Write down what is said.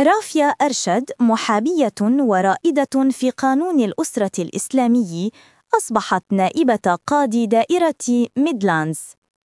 رافيا أرشد محامية ورائدة في قانون الأسرة الإسلامي أصبحت نائبة قاضي دائرة ميدلاندز.